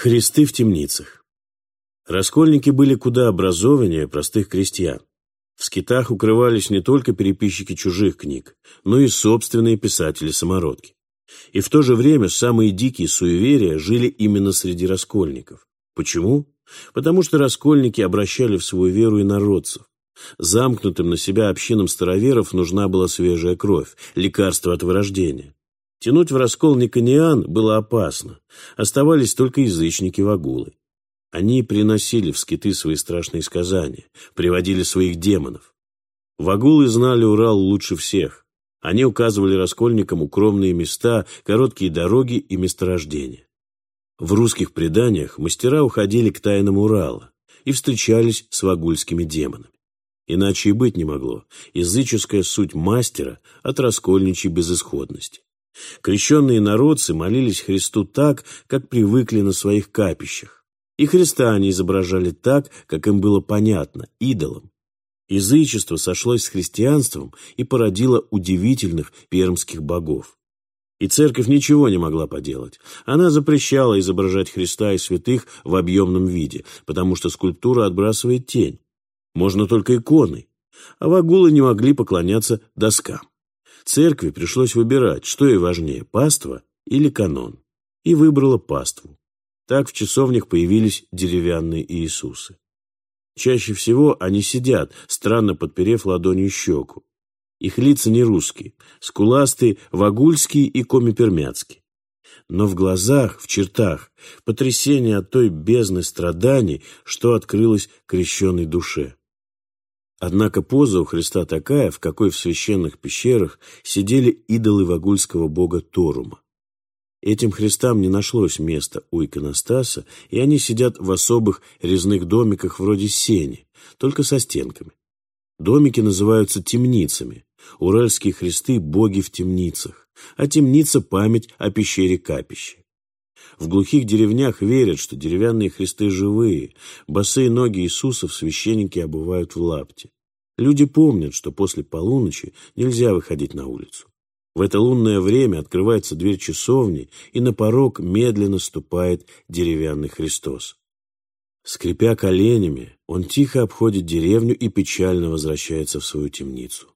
Христы в темницах. Раскольники были куда образованнее простых крестьян. В скитах укрывались не только переписчики чужих книг, но и собственные писатели-самородки. И в то же время самые дикие суеверия жили именно среди раскольников. Почему? Потому что раскольники обращали в свою веру и народцев. Замкнутым на себя общинам староверов нужна была свежая кровь, лекарство от вырождения. Тянуть в раскол Никониан было опасно. Оставались только язычники-вагулы. Они приносили в скиты свои страшные сказания, приводили своих демонов. Вагулы знали Урал лучше всех. Они указывали раскольникам укромные места, короткие дороги и месторождения. В русских преданиях мастера уходили к тайнам Урала и встречались с вагульскими демонами. Иначе и быть не могло. Языческая суть мастера от раскольничьей безысходности. Крещенные народцы молились Христу так, как привыкли на своих капищах. И Христа они изображали так, как им было понятно, идолом. Язычество сошлось с христианством и породило удивительных пермских богов. И церковь ничего не могла поделать. Она запрещала изображать Христа и святых в объемном виде, потому что скульптура отбрасывает тень. Можно только иконой. А вагулы не могли поклоняться доскам. Церкви пришлось выбирать, что и важнее, паства или канон. И выбрала паству. Так в часовнях появились деревянные Иисусы. Чаще всего они сидят, странно подперев ладонью щеку. Их лица не русские, скуластые, вагульские и комипермяцкие. Но в глазах, в чертах, потрясение от той бездны страданий, что открылось крещенной душе. Однако поза у Христа такая, в какой в священных пещерах сидели идолы вагульского бога Торума. Этим Христам не нашлось места у иконостаса, и они сидят в особых резных домиках вроде сени, только со стенками. Домики называются темницами. Уральские христы – боги в темницах, а темница – память о пещере-капище. В глухих деревнях верят, что деревянные христы живые, босые ноги Иисусов священники обувают в лапти. Люди помнят, что после полуночи нельзя выходить на улицу. В это лунное время открывается дверь часовни, и на порог медленно ступает деревянный Христос. Скрипя коленями, он тихо обходит деревню и печально возвращается в свою темницу.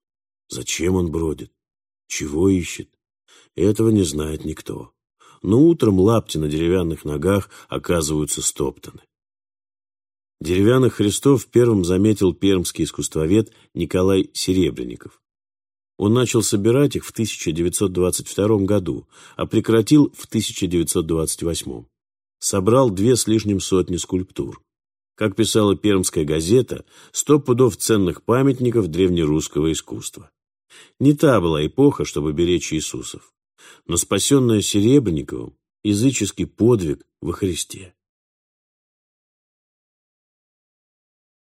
Зачем он бродит? Чего ищет? Этого не знает никто но утром лапти на деревянных ногах оказываются стоптаны. Деревянных Христов первым заметил пермский искусствовед Николай Серебренников. Он начал собирать их в 1922 году, а прекратил в 1928. Собрал две с лишним сотни скульптур. Как писала пермская газета, сто пудов ценных памятников древнерусского искусства. Не та была эпоха, чтобы беречь Иисусов но спасенная Серебренниковым языческий подвиг во Христе.